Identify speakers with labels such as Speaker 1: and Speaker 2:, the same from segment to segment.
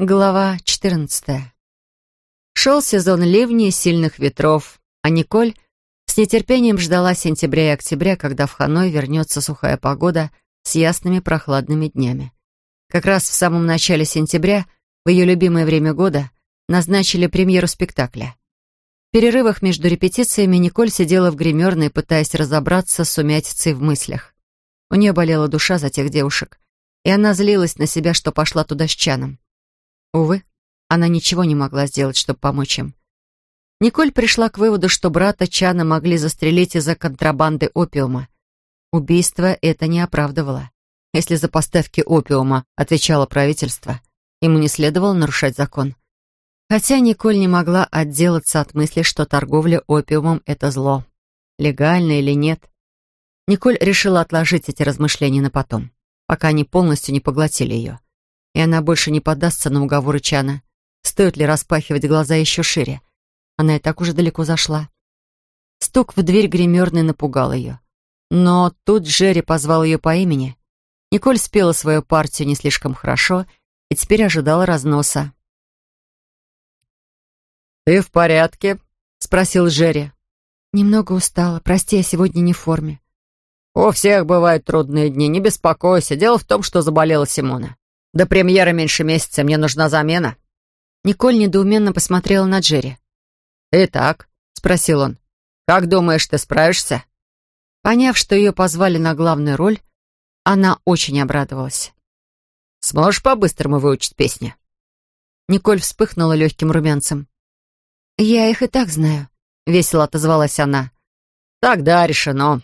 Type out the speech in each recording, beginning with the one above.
Speaker 1: Глава 14. Шел сезон ливней и сильных ветров, а Николь с нетерпением ждала сентября и октября, когда в Ханой вернется сухая погода с ясными прохладными днями. Как раз в самом начале сентября, в ее любимое время года, назначили премьеру спектакля. В перерывах между репетициями Николь сидела в гримерной, пытаясь разобраться с умятицей в мыслях. У нее болела душа за тех девушек, и она злилась на себя, что пошла туда с Чаном. Увы, она ничего не могла сделать, чтобы помочь им. Николь пришла к выводу, что брата Чана могли застрелить из-за контрабанды опиума. Убийство это не оправдывало. Если за поставки опиума отвечало правительство, ему не следовало нарушать закон. Хотя Николь не могла отделаться от мысли, что торговля опиумом — это зло. Легально или нет. Николь решила отложить эти размышления на потом, пока они полностью не поглотили ее и она больше не поддастся на уговоры Чана. Стоит ли распахивать глаза еще шире? Она и так уже далеко зашла. Стук в дверь гримерной напугал ее. Но тут Джерри позвал ее по имени. Николь спела свою партию не слишком хорошо и теперь ожидала разноса. «Ты в порядке?» — спросил Джерри.
Speaker 2: «Немного устала. Прости, я сегодня не в форме».
Speaker 3: «У всех бывают трудные дни. Не беспокойся. Дело в том, что заболела Симона. До премьеры меньше месяца, мне нужна замена».
Speaker 1: Николь недоуменно посмотрела на Джерри.
Speaker 3: «Итак», — спросил он, — «как думаешь, ты справишься?»
Speaker 1: Поняв, что ее позвали на главную роль, она очень обрадовалась.
Speaker 3: «Сможешь по-быстрому выучить песни?»
Speaker 1: Николь вспыхнула легким румянцем.
Speaker 2: «Я их и так знаю», —
Speaker 1: весело отозвалась она.
Speaker 3: «Тогда решено».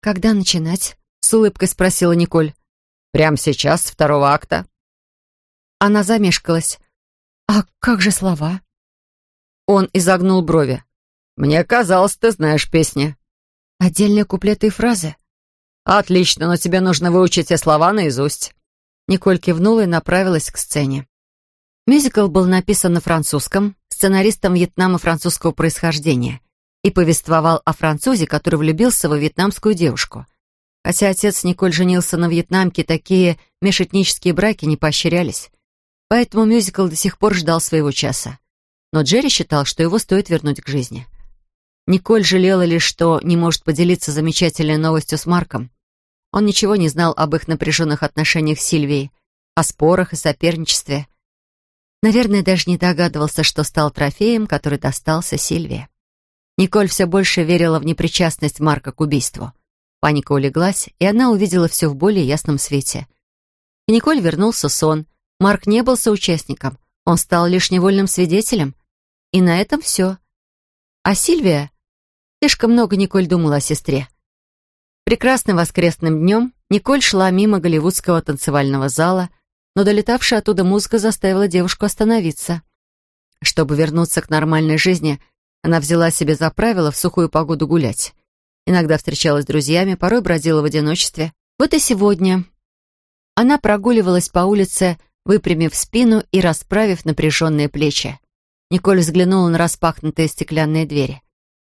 Speaker 2: «Когда начинать?»
Speaker 1: — с улыбкой спросила Николь.
Speaker 3: Прямо сейчас, с второго акта?»
Speaker 1: Она замешкалась.
Speaker 2: «А как же слова?»
Speaker 1: Он изогнул брови.
Speaker 3: «Мне казалось, ты знаешь песни».
Speaker 2: «Отдельные куплеты и фразы?»
Speaker 3: «Отлично, но тебе нужно выучить все слова наизусть».
Speaker 1: Николь кивнула и направилась к сцене. Мюзикл был написан на французском, сценаристом Вьетнама французского происхождения, и повествовал о французе, который влюбился во вьетнамскую девушку. Хотя отец Николь женился на вьетнамке, такие межэтнические браки не поощрялись. Поэтому мюзикл до сих пор ждал своего часа. Но Джерри считал, что его стоит вернуть к жизни. Николь жалела лишь, что не может поделиться замечательной новостью с Марком. Он ничего не знал об их напряженных отношениях с Сильвией, о спорах и соперничестве. Наверное, даже не догадывался, что стал трофеем, который достался Сильвии. Николь все больше верила в непричастность Марка к убийству. Паника улеглась, и она увидела все в более ясном свете. К Николь вернулся сон. Марк не был соучастником, он стал лишь невольным свидетелем. И на этом все. А Сильвия? Слишком много Николь думала о сестре. Прекрасным воскресным днем Николь шла мимо голливудского танцевального зала, но долетавшая оттуда музыка заставила девушку остановиться. Чтобы вернуться к нормальной жизни, она взяла себе за правило в сухую погоду гулять. Иногда встречалась с друзьями, порой бродила в одиночестве. Вот и сегодня. Она прогуливалась по улице, выпрямив спину и расправив напряженные плечи. Николь взглянула на распахнутые стеклянные двери.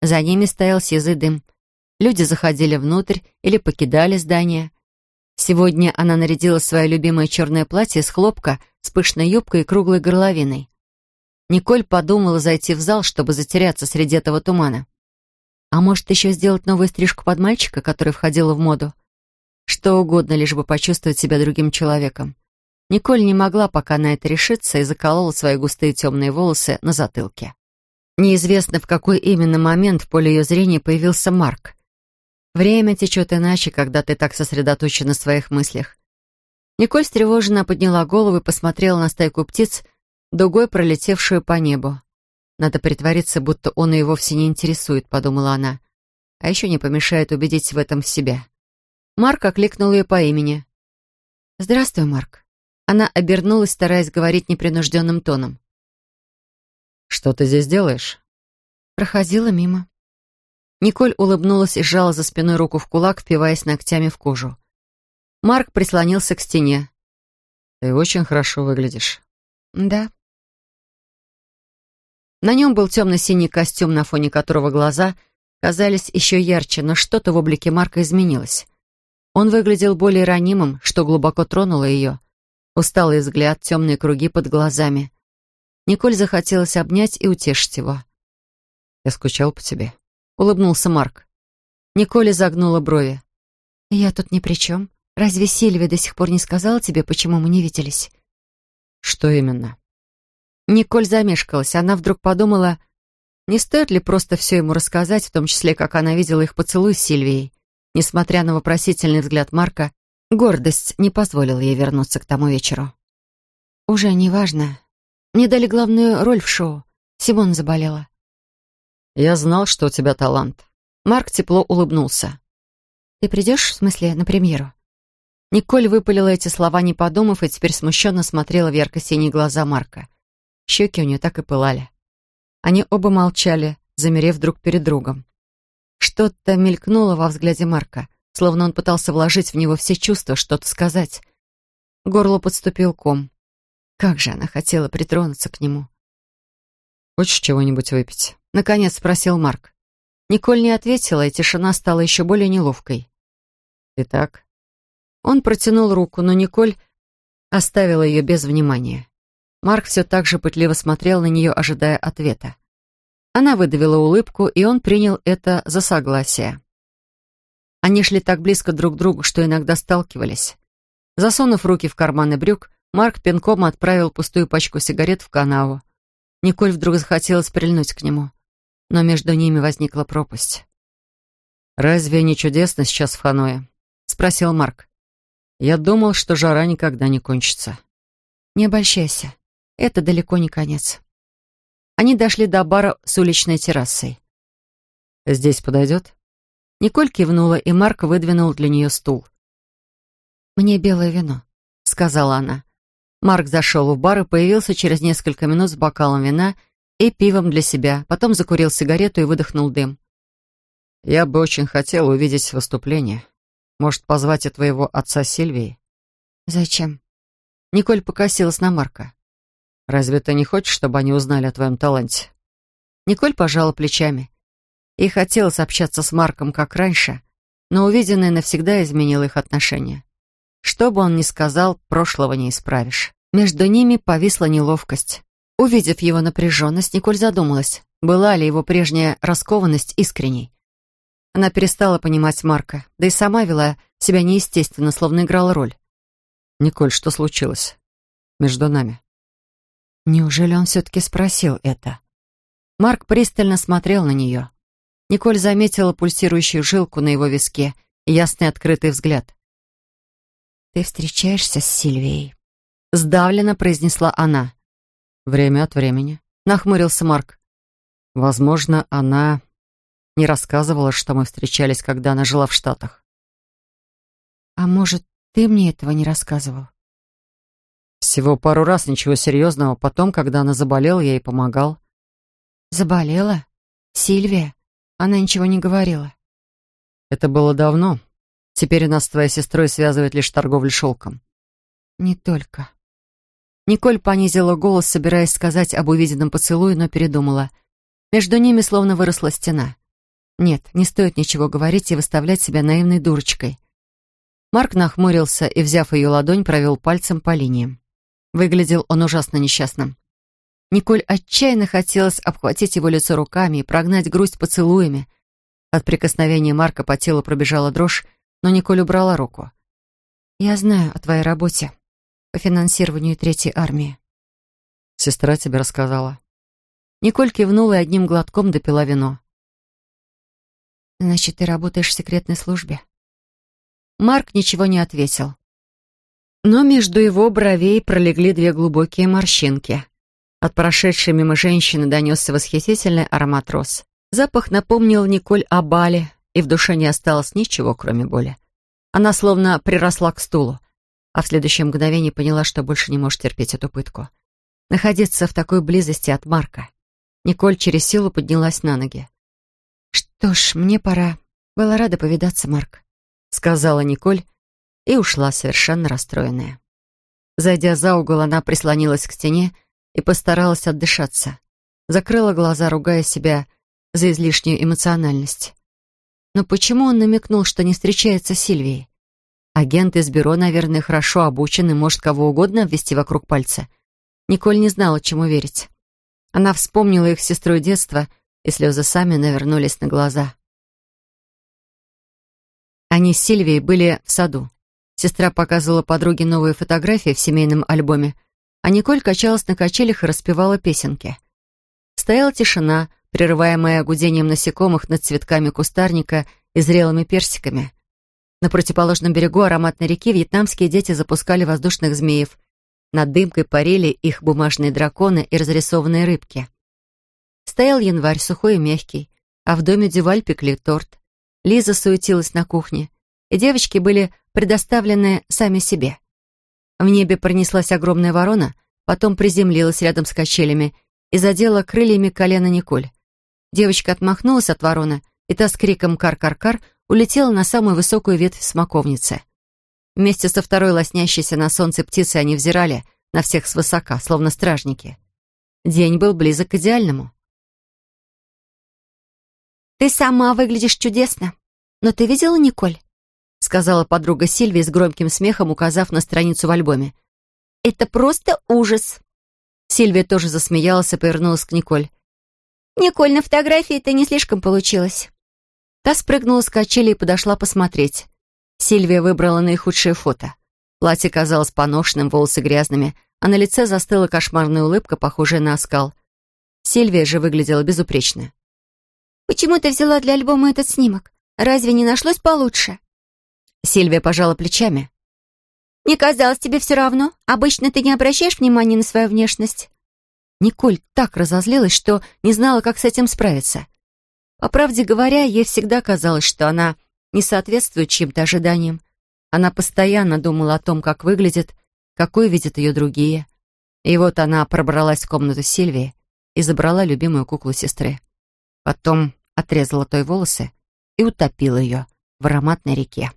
Speaker 1: За ними стоял сизый дым. Люди заходили внутрь или покидали здание. Сегодня она нарядила свое любимое черное платье из хлопка с пышной юбкой и круглой горловиной. Николь подумала зайти в зал, чтобы затеряться среди этого тумана. А может, еще сделать новую стрижку под мальчика, которая входила в моду? Что угодно, лишь бы почувствовать себя другим человеком. Николь не могла пока на это решиться и заколола свои густые темные волосы на затылке. Неизвестно, в какой именно момент в поле ее зрения появился Марк. Время течет иначе, когда ты так сосредоточен на своих мыслях. Николь встревоженно подняла голову и посмотрела на стайку птиц, дугой пролетевшую по небу. Надо притвориться, будто он ее вовсе не интересует, подумала она. А еще не помешает убедить в этом себя. Марк окликнул ее по имени. «Здравствуй, Марк». Она обернулась, стараясь говорить непринужденным тоном.
Speaker 3: «Что ты здесь делаешь?»
Speaker 2: Проходила мимо.
Speaker 1: Николь улыбнулась и сжала за спиной руку в кулак, впиваясь ногтями в кожу. Марк прислонился к стене.
Speaker 3: «Ты очень хорошо выглядишь».
Speaker 2: «Да»,
Speaker 1: на нем был темно-синий костюм, на фоне которого глаза казались еще ярче, но что-то в облике Марка изменилось. Он выглядел более ранимым, что глубоко тронуло ее. Усталый взгляд, темные круги под глазами. Николь захотелось обнять и утешить его.
Speaker 3: «Я скучал по тебе», —
Speaker 1: улыбнулся Марк. Николь загнула брови.
Speaker 2: «Я тут ни при чем. Разве Сильвия до сих пор не сказала тебе, почему мы не виделись?»
Speaker 3: «Что именно?»
Speaker 1: Николь замешкалась. Она вдруг подумала, не стоит ли просто все ему рассказать, в том числе, как она видела их поцелуй с Сильвией. Несмотря на вопросительный взгляд Марка, гордость не позволила ей вернуться к тому вечеру.
Speaker 2: «Уже не важно. Мне дали главную роль в шоу. Симон заболела».
Speaker 3: «Я знал, что у тебя талант».
Speaker 1: Марк тепло улыбнулся.
Speaker 2: «Ты придешь, в смысле, на премьеру?»
Speaker 1: Николь выпалила эти слова, не подумав, и теперь смущенно смотрела в ярко-синие глаза Марка. Щеки у нее так и пылали. Они оба молчали, замерев друг перед другом. Что-то мелькнуло во взгляде Марка, словно он пытался вложить в него все чувства, что-то сказать. Горло подступил ком. Как же она хотела притронуться к нему.
Speaker 3: «Хочешь чего-нибудь выпить?»
Speaker 1: — наконец спросил Марк. Николь не ответила, и тишина стала еще более неловкой.
Speaker 3: «Итак?»
Speaker 1: Он протянул руку, но Николь оставила ее без внимания. Марк все так же пытливо смотрел на нее, ожидая ответа. Она выдавила улыбку, и он принял это за согласие. Они шли так близко друг к другу, что иногда сталкивались. Засунув руки в карманы брюк, Марк пинком отправил пустую пачку сигарет в канаву. Николь вдруг захотелось прильнуть к нему, но между ними возникла пропасть.
Speaker 3: «Разве не чудесно сейчас в Ханое?» — спросил Марк. «Я думал, что жара никогда не кончится».
Speaker 2: «Не обольщайся. Это далеко не конец».
Speaker 1: Они дошли до бара с уличной террасой.
Speaker 3: «Здесь подойдет?»
Speaker 1: Николь кивнула, и Марк выдвинул для нее стул.
Speaker 2: «Мне белое вино», — сказала она.
Speaker 1: Марк зашел в бар и появился через несколько минут с бокалом вина и пивом для себя, потом закурил сигарету и выдохнул дым.
Speaker 3: «Я бы очень хотел увидеть выступление. Может, позвать и твоего отца Сильвии?»
Speaker 2: «Зачем?»
Speaker 1: Николь покосилась на Марка.
Speaker 3: «Разве ты не хочешь, чтобы они узнали о твоем таланте?»
Speaker 1: Николь пожала плечами. И хотелось общаться с Марком, как раньше, но увиденное навсегда изменило их отношения. Что бы он ни сказал, прошлого не исправишь. Между ними повисла неловкость. Увидев его напряженность, Николь задумалась, была ли его прежняя раскованность искренней. Она перестала понимать Марка, да и сама вела себя неестественно, словно играла роль.
Speaker 3: «Николь, что случилось между нами?»
Speaker 1: Неужели он все-таки спросил это? Марк пристально смотрел на нее. Николь заметила пульсирующую жилку на его виске и ясный открытый взгляд.
Speaker 2: «Ты встречаешься с Сильвией?»
Speaker 1: Сдавленно произнесла она.
Speaker 3: «Время от времени», —
Speaker 1: нахмурился Марк.
Speaker 3: «Возможно, она не рассказывала, что мы встречались, когда она жила в Штатах».
Speaker 2: «А может, ты мне этого не рассказывал?»
Speaker 3: «Всего пару раз, ничего серьезного. Потом, когда она заболела, я ей помогал».
Speaker 2: «Заболела? Сильвия? Она ничего не говорила?»
Speaker 3: «Это было давно. Теперь нас с твоей сестрой связывает лишь торговля шелком».
Speaker 2: «Не только».
Speaker 1: Николь понизила голос, собираясь сказать об увиденном поцелуе, но передумала. Между ними словно выросла стена. Нет, не стоит ничего говорить и выставлять себя наивной дурочкой. Марк нахмурился и, взяв ее ладонь, провел пальцем по линиям. Выглядел он ужасно несчастным. Николь отчаянно хотелось обхватить его лицо руками и прогнать грусть поцелуями. От прикосновения Марка по телу пробежала дрожь, но Николь убрала руку.
Speaker 2: «Я знаю о твоей работе по финансированию Третьей армии».
Speaker 3: «Сестра тебе рассказала».
Speaker 1: Николь кивнула и одним глотком допила вино.
Speaker 2: «Значит, ты работаешь в секретной службе?»
Speaker 1: Марк ничего не ответил. Но между его бровей пролегли две глубокие морщинки. От прошедшей мимо женщины донесся восхитительный аромат роз. Запах напомнил Николь о бале, и в душе не осталось ничего, кроме боли. Она словно приросла к стулу, а в следующее мгновение поняла, что больше не может терпеть эту пытку. Находиться в такой близости от Марка. Николь через силу поднялась на ноги.
Speaker 2: «Что ж, мне пора. Была рада повидаться, Марк», —
Speaker 1: сказала Николь и ушла совершенно расстроенная. Зайдя за угол, она прислонилась к стене и постаралась отдышаться. Закрыла глаза, ругая себя за излишнюю эмоциональность. Но почему он намекнул, что не встречается с Сильвией? Агент из бюро, наверное, хорошо обучен и может кого угодно обвести вокруг пальца. Николь не знала, чему верить. Она вспомнила их сестру детства, и слезы сами навернулись на глаза. Они с Сильвией были в саду. Сестра показывала подруге новые фотографии в семейном альбоме, а Николь качалась на качелях и распевала песенки. Стояла тишина, прерываемая гудением насекомых над цветками кустарника и зрелыми персиками. На противоположном берегу ароматной реки вьетнамские дети запускали воздушных змеев. Над дымкой парили их бумажные драконы и разрисованные рыбки. Стоял январь, сухой и мягкий, а в доме Дюваль пекли торт. Лиза суетилась на кухне, и девочки были предоставлены сами себе. В небе пронеслась огромная ворона, потом приземлилась рядом с качелями и задела крыльями колено Николь. Девочка отмахнулась от вороны, и та с криком «кар-кар-кар» улетела на самую высокую ветвь смоковницы. Вместе со второй лоснящейся на солнце птицей они взирали на всех свысока, словно стражники. День был близок к идеальному.
Speaker 2: «Ты сама выглядишь чудесно. Но ты видела Николь?» Сказала подруга Сильвии с громким смехом, указав на страницу в альбоме. «Это просто ужас!» Сильвия тоже засмеялась и повернулась к Николь. «Николь, на фотографии это не слишком получилось». Та спрыгнула с качели и подошла посмотреть. Сильвия выбрала наихудшее фото. Платье казалось поношенным, волосы грязными, а на лице застыла кошмарная улыбка, похожая на оскал. Сильвия же выглядела безупречно. «Почему ты взяла для альбома этот снимок? Разве не нашлось получше?»
Speaker 1: Сильвия пожала плечами.
Speaker 2: «Не казалось тебе все равно? Обычно ты не обращаешь внимания на свою внешность».
Speaker 1: Николь так разозлилась, что не знала, как с этим справиться. По правде говоря, ей всегда казалось, что она не соответствует чьим-то ожиданиям. Она постоянно думала о том, как выглядит, какой видят ее другие. И вот она пробралась в комнату Сильвии и забрала любимую куклу сестры. Потом отрезала той волосы и утопила ее в ароматной реке.